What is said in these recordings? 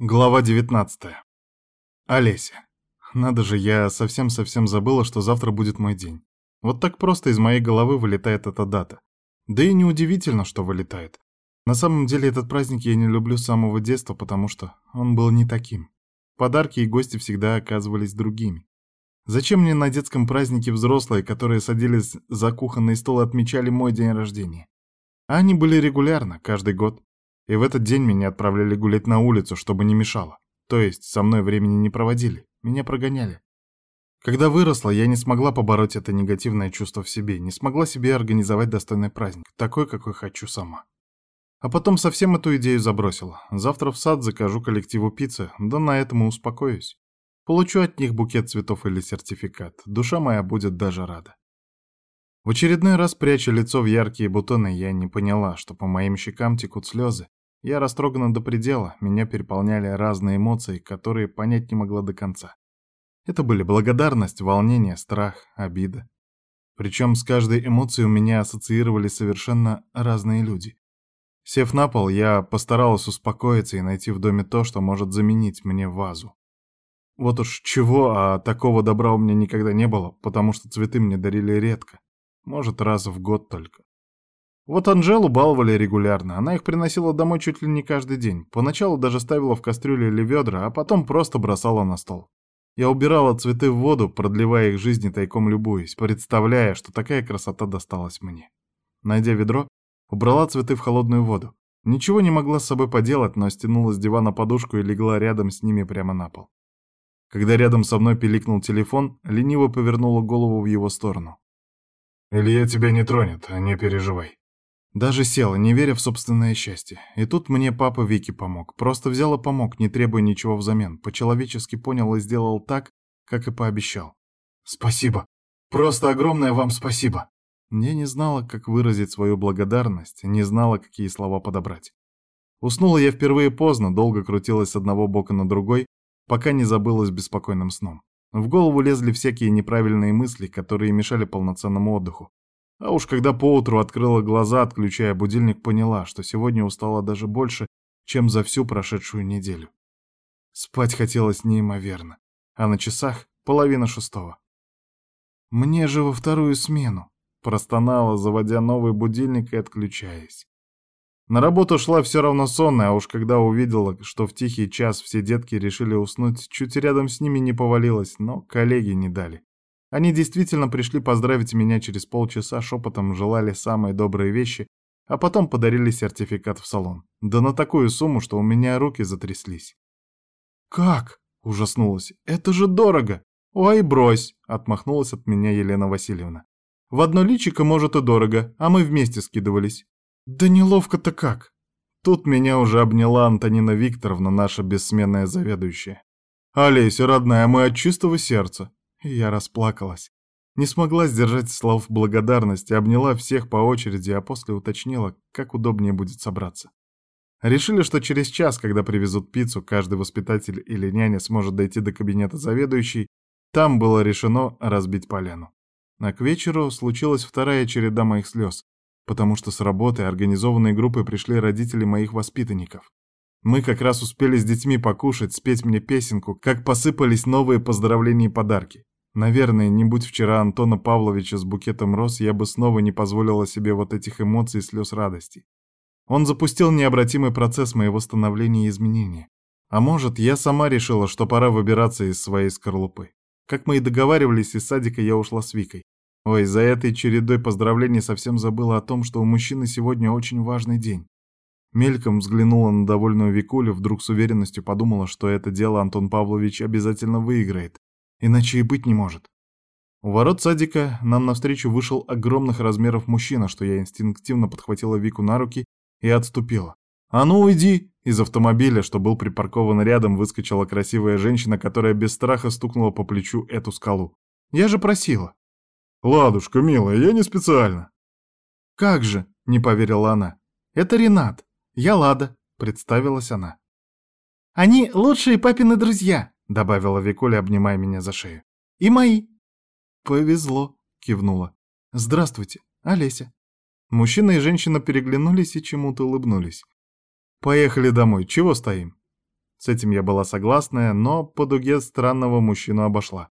Глава 19. Олеся. Надо же, я совсем-совсем забыла, что завтра будет мой день. Вот так просто из моей головы вылетает эта дата. Да и неудивительно, что вылетает. На самом деле этот праздник я не люблю с самого детства, потому что он был не таким. Подарки и гости всегда оказывались другими. Зачем мне на детском празднике взрослые, которые садились за кухонный стол и отмечали мой день рождения? А они были регулярно, каждый год. И в этот день меня отправляли гулять на улицу, чтобы не мешало. То есть со мной времени не проводили, меня прогоняли. Когда выросла, я не смогла побороть это негативное чувство в себе, не смогла себе организовать достойный праздник, такой, какой хочу сама. А потом совсем эту идею забросила. Завтра в сад закажу коллективу пиццы, да на этом и успокоюсь. Получу от них букет цветов или сертификат. Душа моя будет даже рада. В очередной раз, пряча лицо в яркие бутоны, я не поняла, что по моим щекам текут слезы, я растрогана до предела, меня переполняли разные эмоции, которые понять не могла до конца. Это были благодарность, волнение, страх, обида. Причем с каждой эмоцией у меня ассоциировались совершенно разные люди. Сев на пол, я постаралась успокоиться и найти в доме то, что может заменить мне вазу. Вот уж чего, а такого добра у меня никогда не было, потому что цветы мне дарили редко. Может, раз в год только. Вот Анжелу баловали регулярно, она их приносила домой чуть ли не каждый день. Поначалу даже ставила в кастрюлю или ведра, а потом просто бросала на стол. Я убирала цветы в воду, продлевая их жизнь и тайком любуясь, представляя, что такая красота досталась мне. Найдя ведро, убрала цветы в холодную воду. Ничего не могла с собой поделать, но стянула с дивана подушку и легла рядом с ними прямо на пол. Когда рядом со мной пиликнул телефон, лениво повернула голову в его сторону. «Илья тебя не тронет, а не переживай», даже села, не веря в собственное счастье. И тут мне папа Вики помог. Просто взял и помог, не требуя ничего взамен. По-человечески понял и сделал так, как и пообещал. «Спасибо. Просто огромное вам спасибо». Я не знала, как выразить свою благодарность, не знала, какие слова подобрать. Уснула я впервые поздно, долго крутилась с одного бока на другой, пока не забылась беспокойным сном. В голову лезли всякие неправильные мысли, которые мешали полноценному отдыху. А уж когда поутру открыла глаза, отключая будильник, поняла, что сегодня устала даже больше, чем за всю прошедшую неделю. Спать хотелось неимоверно, а на часах половина шестого. «Мне же во вторую смену», — простонала, заводя новый будильник и отключаясь. На работу шла все равно сонная, а уж когда увидела, что в тихий час все детки решили уснуть, чуть рядом с ними не повалилась, но коллеги не дали. Они действительно пришли поздравить меня через полчаса, шепотом желали самые добрые вещи, а потом подарили сертификат в салон. Да на такую сумму, что у меня руки затряслись. «Как?» — ужаснулась. «Это же дорого!» «Ой, брось!» — отмахнулась от меня Елена Васильевна. «В одно личико, может, и дорого, а мы вместе скидывались». «Да неловко-то как!» Тут меня уже обняла Антонина Викторовна, наша бессменная заведующая. «Олеся, родная, мы от чистого сердца. Я расплакалась. Не смогла сдержать слов благодарности, обняла всех по очереди, а после уточнила, как удобнее будет собраться. Решили, что через час, когда привезут пиццу, каждый воспитатель или няня сможет дойти до кабинета заведующей, там было решено разбить поляну. А к вечеру случилась вторая череда моих слез, потому что с работы организованной группой пришли родители моих воспитанников. Мы как раз успели с детьми покушать, спеть мне песенку, как посыпались новые поздравления и подарки. Наверное, не будь вчера Антона Павловича с букетом роз, я бы снова не позволила себе вот этих эмоций и слез радости. Он запустил необратимый процесс моего становления и изменения. А может, я сама решила, что пора выбираться из своей скорлупы. Как мы и договаривались, из садика я ушла с Викой. Ой, за этой чередой поздравлений совсем забыла о том, что у мужчины сегодня очень важный день. Мельком взглянула на довольную Викулю, вдруг с уверенностью подумала, что это дело Антон Павлович обязательно выиграет. Иначе и быть не может. У ворот садика нам навстречу вышел огромных размеров мужчина, что я инстинктивно подхватила Вику на руки и отступила. «А ну уйди!» Из автомобиля, что был припаркован рядом, выскочила красивая женщина, которая без страха стукнула по плечу эту скалу. «Я же просила!» «Ладушка, милая, я не специально!» «Как же!» — не поверила она. «Это Ренат. Я Лада», — представилась она. «Они лучшие папины друзья!» — добавила Викуля, обнимая меня за шею. «И мои!» «Повезло!» — кивнула. «Здравствуйте, Олеся!» Мужчина и женщина переглянулись и чему-то улыбнулись. «Поехали домой, чего стоим?» С этим я была согласна, но по дуге странного мужчину обошла.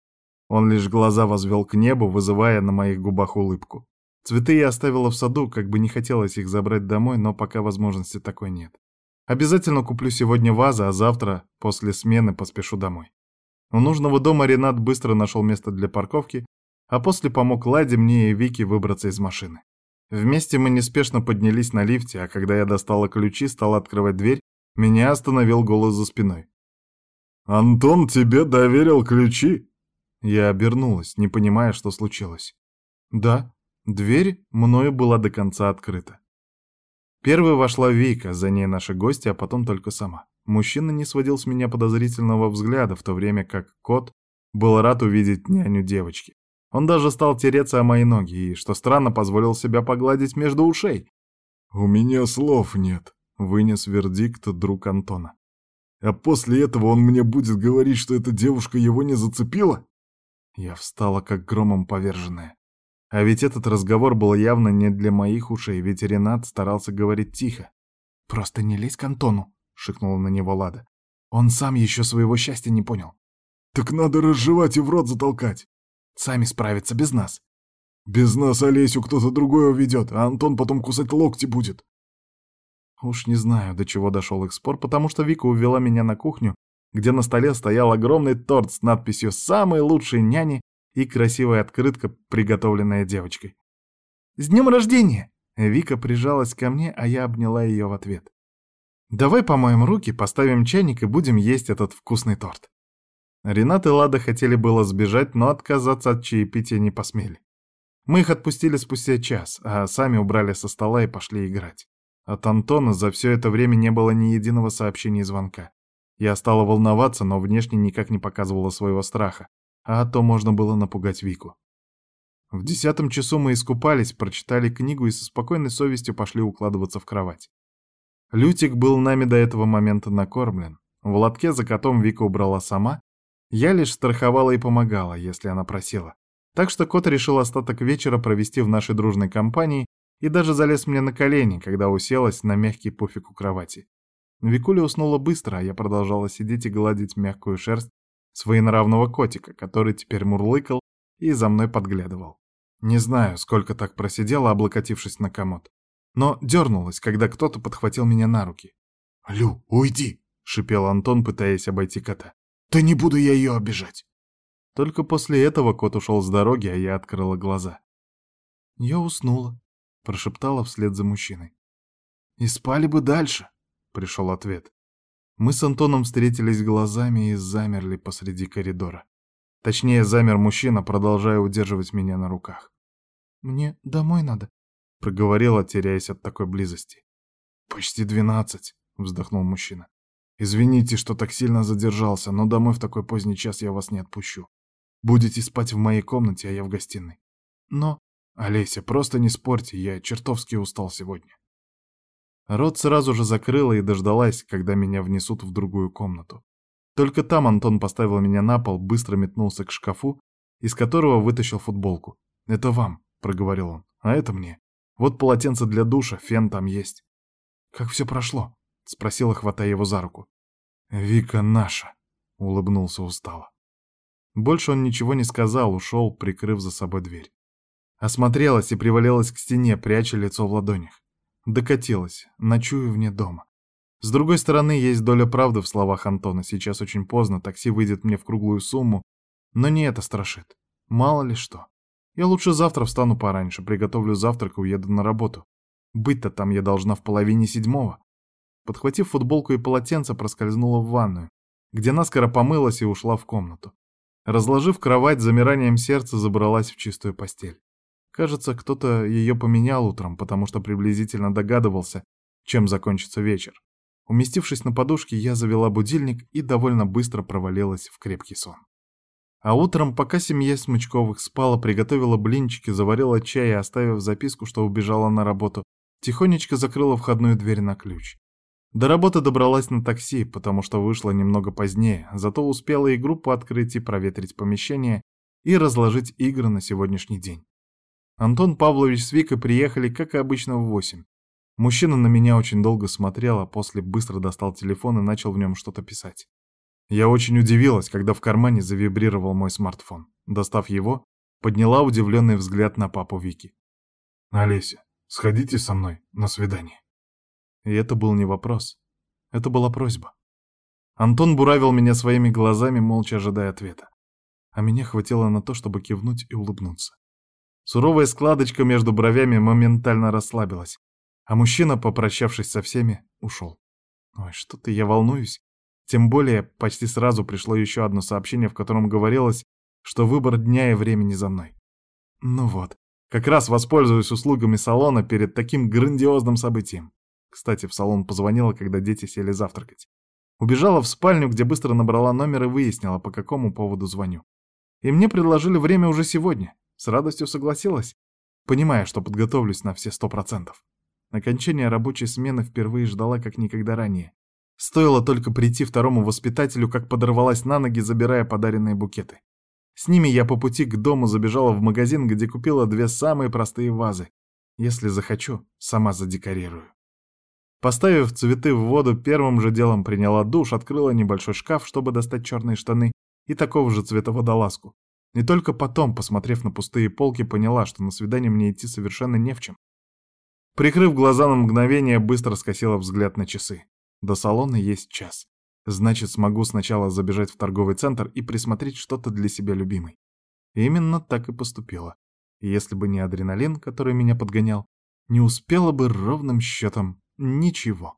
Он лишь глаза возвел к небу, вызывая на моих губах улыбку. Цветы я оставила в саду, как бы не хотелось их забрать домой, но пока возможности такой нет. Обязательно куплю сегодня вазы, а завтра, после смены, поспешу домой. У нужного дома Ренат быстро нашел место для парковки, а после помог Ладе, мне и Вике выбраться из машины. Вместе мы неспешно поднялись на лифте, а когда я достала ключи, стала открывать дверь, меня остановил голос за спиной. «Антон тебе доверил ключи?» Я обернулась, не понимая, что случилось. «Да, дверь мною была до конца открыта. Первой вошла Вика, за ней наши гости, а потом только сама. Мужчина не сводил с меня подозрительного взгляда, в то время как кот был рад увидеть няню девочки. Он даже стал тереться о мои ноги и, что странно, позволил себя погладить между ушей. «У меня слов нет», — вынес вердикт друг Антона. «А после этого он мне будет говорить, что эта девушка его не зацепила?» Я встала, как громом поверженная. А ведь этот разговор был явно не для моих ушей, ведь Ренат старался говорить тихо. «Просто не лезь к Антону», — шикнула на него Лада. «Он сам еще своего счастья не понял». «Так надо разжевать и в рот затолкать». Сами справятся без нас. Без нас Олесю кто-то другой уведет, а Антон потом кусать локти будет. Уж не знаю, до чего дошел их спор, потому что Вика увела меня на кухню, где на столе стоял огромный торт с надписью «Самые лучшие няни» и красивая открытка, приготовленная девочкой. «С днем рождения!» Вика прижалась ко мне, а я обняла ее в ответ. «Давай помоем руки, поставим чайник и будем есть этот вкусный торт». Ренат и Лада хотели было сбежать, но отказаться от чаепития не посмели. Мы их отпустили спустя час, а сами убрали со стола и пошли играть. От Антона за все это время не было ни единого сообщения и звонка. Я стала волноваться, но внешне никак не показывала своего страха, а то можно было напугать Вику. В десятом часу мы искупались, прочитали книгу и со спокойной совестью пошли укладываться в кровать. Лютик был нами до этого момента накормлен. В лотке за котом Вика убрала сама, я лишь страховала и помогала, если она просила. Так что кот решил остаток вечера провести в нашей дружной компании и даже залез мне на колени, когда уселась на мягкий пуфик у кровати. Викуля уснула быстро, а я продолжала сидеть и гладить мягкую шерсть своенравного котика, который теперь мурлыкал и за мной подглядывал. Не знаю, сколько так просидела, облокотившись на комод. Но дернулась, когда кто-то подхватил меня на руки. «Лю, уйди!» — шипел Антон, пытаясь обойти кота. Да не буду я ее обижать. Только после этого кот ушел с дороги, а я открыла глаза. Я уснула, прошептала вслед за мужчиной. И спали бы дальше, пришел ответ. Мы с Антоном встретились глазами и замерли посреди коридора. Точнее, замер мужчина, продолжая удерживать меня на руках. «Мне домой надо», — проговорила, теряясь от такой близости. «Почти двенадцать», — вздохнул мужчина. Извините, что так сильно задержался, но домой в такой поздний час я вас не отпущу. Будете спать в моей комнате, а я в гостиной. Но, Олеся, просто не спорьте, я чертовски устал сегодня. Рот сразу же закрыла и дождалась, когда меня внесут в другую комнату. Только там Антон поставил меня на пол, быстро метнулся к шкафу, из которого вытащил футболку. «Это вам», — проговорил он, — «а это мне. Вот полотенце для душа, фен там есть». «Как все прошло?» — спросила, хватая его за руку. «Вика наша», — улыбнулся устало. Больше он ничего не сказал, ушел, прикрыв за собой дверь. Осмотрелась и привалилась к стене, пряча лицо в ладонях. Докатилась, ночую вне дома. С другой стороны, есть доля правды в словах Антона. Сейчас очень поздно, такси выйдет мне в круглую сумму. Но не это страшит. Мало ли что. Я лучше завтра встану пораньше, приготовлю завтрак и уеду на работу. Быть-то там я должна в половине седьмого. Подхватив футболку и полотенце, проскользнула в ванную, где наскоро помылась и ушла в комнату. Разложив кровать, замиранием сердца забралась в чистую постель. Кажется, кто-то ее поменял утром, потому что приблизительно догадывался, чем закончится вечер. Уместившись на подушке, я завела будильник и довольно быстро провалилась в крепкий сон. А утром, пока семья Смычковых спала, приготовила блинчики, заварила чай и, оставив записку, что убежала на работу, тихонечко закрыла входную дверь на ключ. До работы добралась на такси, потому что вышла немного позднее, зато успела и группу открыть и проветрить помещение и разложить игры на сегодняшний день. Антон Павлович с Викой приехали, как и обычно, в восемь. Мужчина на меня очень долго смотрел, а после быстро достал телефон и начал в нем что-то писать. Я очень удивилась, когда в кармане завибрировал мой смартфон. Достав его, подняла удивленный взгляд на папу Вики. «Олеся, сходите со мной на свидание». И это был не вопрос. Это была просьба. Антон буравил меня своими глазами, молча ожидая ответа. А меня хватило на то, чтобы кивнуть и улыбнуться. Суровая складочка между бровями моментально расслабилась, а мужчина, попрощавшись со всеми, ушел. Ой, что-то я волнуюсь. Тем более, почти сразу пришло еще одно сообщение, в котором говорилось, что выбор дня и времени за мной. Ну вот, как раз воспользуюсь услугами салона перед таким грандиозным событием. Кстати, в салон позвонила, когда дети сели завтракать. Убежала в спальню, где быстро набрала номер и выяснила, по какому поводу звоню. И мне предложили время уже сегодня. С радостью согласилась, понимая, что подготовлюсь на все сто процентов. Окончание рабочей смены впервые ждала как никогда ранее. Стоило только прийти второму воспитателю, как подорвалась на ноги, забирая подаренные букеты. С ними я по пути к дому забежала в магазин, где купила две самые простые вазы. Если захочу, сама задекорирую. Поставив цветы в воду, первым же делом приняла душ, открыла небольшой шкаф, чтобы достать черные штаны и такого же цвета водолазку. И только потом, посмотрев на пустые полки, поняла, что на свидание мне идти совершенно не в чем. Прикрыв глаза на мгновение, быстро скосила взгляд на часы. До салона есть час. Значит, смогу сначала забежать в торговый центр и присмотреть что-то для себя любимой. Именно так и поступила. Если бы не адреналин, который меня подгонял, не успела бы ровным счетом ничего.